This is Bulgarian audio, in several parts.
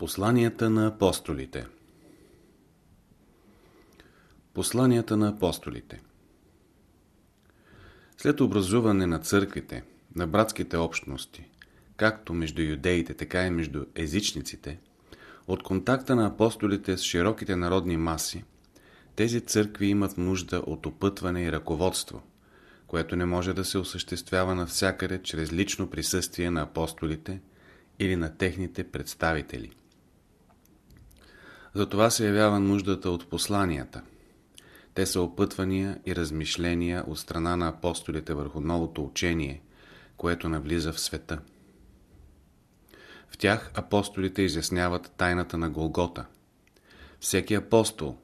Посланията на апостолите Посланията на апостолите След образуване на църквите, на братските общности, както между юдеите, така и между езичниците, от контакта на апостолите с широките народни маси, тези църкви имат нужда от опътване и ръководство, което не може да се осъществява навсякъде чрез лично присъствие на апостолите или на техните представители. Затова се явява нуждата от посланията. Те са опътвания и размишления от страна на апостолите върху новото учение, което навлиза в света. В тях апостолите изясняват тайната на Голгота. Всеки апостол,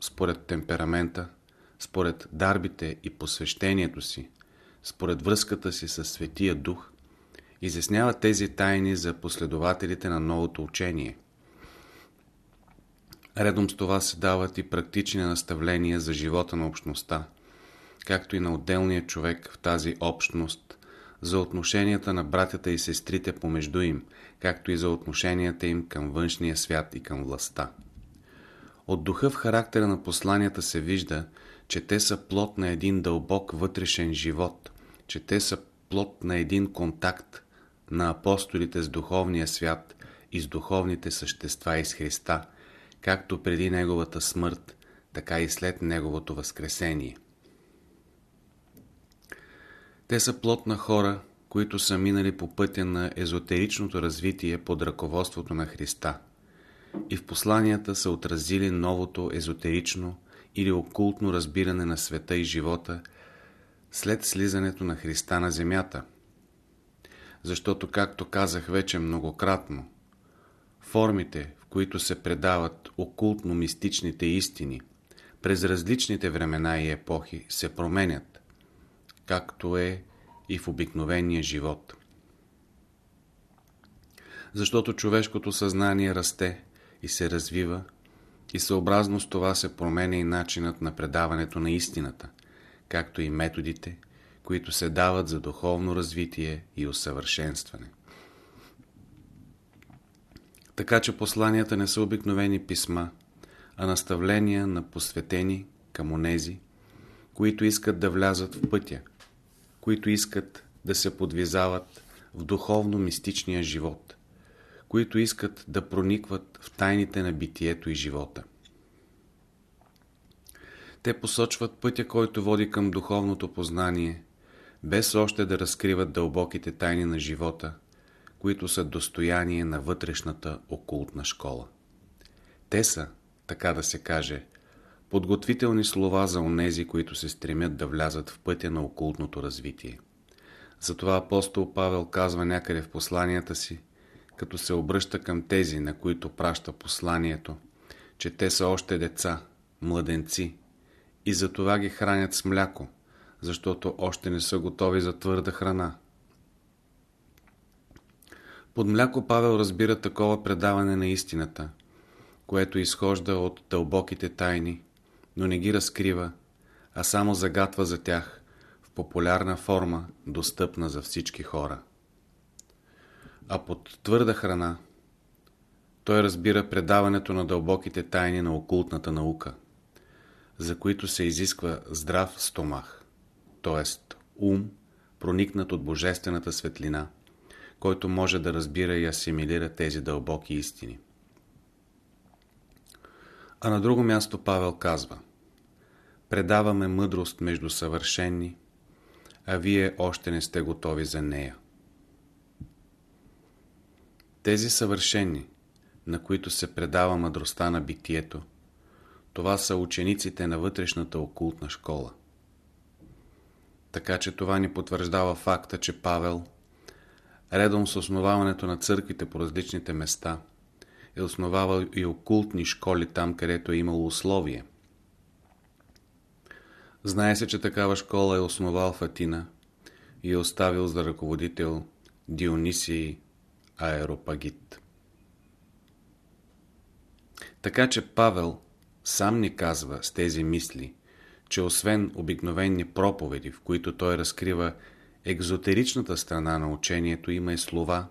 според темперамента, според дарбите и посвещението си, според връзката си с Светия Дух, изяснява тези тайни за последователите на новото учение – Редом с това се дават и практични наставления за живота на общността, както и на отделния човек в тази общност, за отношенията на братята и сестрите помежду им, както и за отношенията им към външния свят и към властта. От духа в характера на посланията се вижда, че те са плод на един дълбок вътрешен живот, че те са плод на един контакт на апостолите с духовния свят и с духовните същества и с Христа – както преди Неговата смърт, така и след Неговото възкресение. Те са плод на хора, които са минали по пътя на езотеричното развитие под ръководството на Христа и в посланията са отразили новото езотерично или окултно разбиране на света и живота след слизането на Христа на земята. Защото, както казах вече многократно, формите, които се предават окултно-мистичните истини, през различните времена и епохи се променят, както е и в обикновения живот. Защото човешкото съзнание расте и се развива и съобразно с това се променя и начинът на предаването на истината, както и методите, които се дават за духовно развитие и усъвършенстване. Така че посланията не са обикновени писма, а наставления на посветени към онези, които искат да влязат в пътя, които искат да се подвизават в духовно-мистичния живот, които искат да проникват в тайните на битието и живота. Те посочват пътя, който води към духовното познание, без още да разкриват дълбоките тайни на живота – които са достояние на вътрешната окултна школа. Те са, така да се каже, подготвителни слова за онези, които се стремят да влязат в пътя на окултното развитие. Затова апостол Павел казва някъде в посланията си, като се обръща към тези, на които праща посланието, че те са още деца, младенци, и затова ги хранят с мляко, защото още не са готови за твърда храна. Под мляко Павел разбира такова предаване на истината, което изхожда от дълбоките тайни, но не ги разкрива, а само загатва за тях в популярна форма, достъпна за всички хора. А под твърда храна той разбира предаването на дълбоките тайни на окултната наука, за които се изисква здрав стомах, т.е. ум, проникнат от божествената светлина – който може да разбира и асимилира тези дълбоки истини. А на друго място Павел казва Предаваме мъдрост между съвършенни, а вие още не сте готови за нея. Тези съвършени, на които се предава мъдростта на битието, това са учениците на вътрешната окултна школа. Така че това ни потвърждава факта, че Павел – редом с основаването на църквите по различните места, е основавал и окултни школи там, където е имало условие. Знае се, че такава школа е основал в Атина и е оставил за ръководител Дионисий Аеропагит. Така че Павел сам ни казва с тези мисли, че освен обикновени проповеди, в които той разкрива екзотеричната страна на учението има и слова,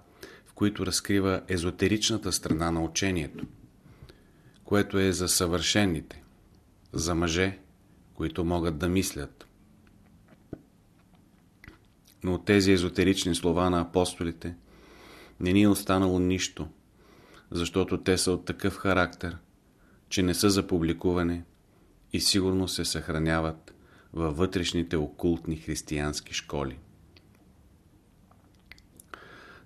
в които разкрива езотеричната страна на учението, което е за съвършените, за мъже, които могат да мислят. Но от тези езотерични слова на апостолите не ни е останало нищо, защото те са от такъв характер, че не са за публикуване и сигурно се съхраняват във вътрешните окултни християнски школи.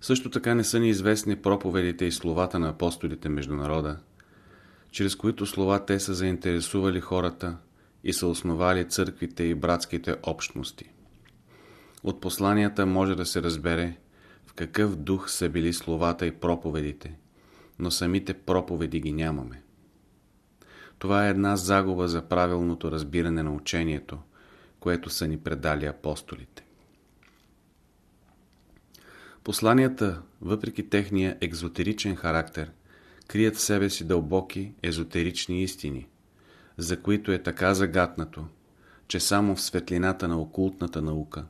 Също така не са ни известни проповедите и словата на апостолите между народа, чрез които слова те са заинтересували хората и са основали църквите и братските общности. От посланията може да се разбере в какъв дух са били словата и проповедите, но самите проповеди ги нямаме. Това е една загуба за правилното разбиране на учението, което са ни предали апостолите. Посланията, въпреки техния екзотеричен характер, крият в себе си дълбоки езотерични истини, за които е така загатнато, че само в светлината на окултната наука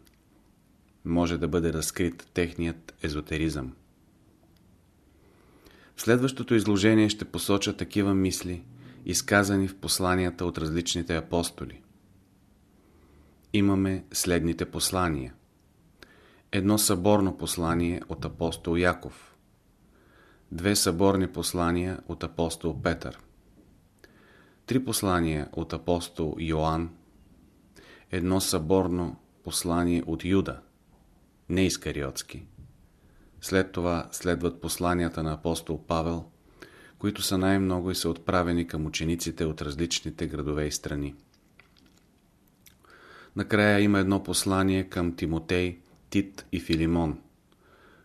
може да бъде разкрит техният езотеризъм. В следващото изложение ще посоча такива мисли, изказани в посланията от различните апостоли. Имаме следните послания. Едно съборно послание от апостол Яков. Две съборни послания от апостол Петър. Три послания от апостол Йоанн. Едно съборно послание от Юда, не Искариотски. След това следват посланията на апостол Павел, които са най-много и са отправени към учениците от различните градове и страни. Накрая има едно послание към Тимотей, Тит и Филимон,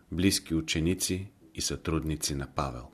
близки ученици и сътрудници на Павел.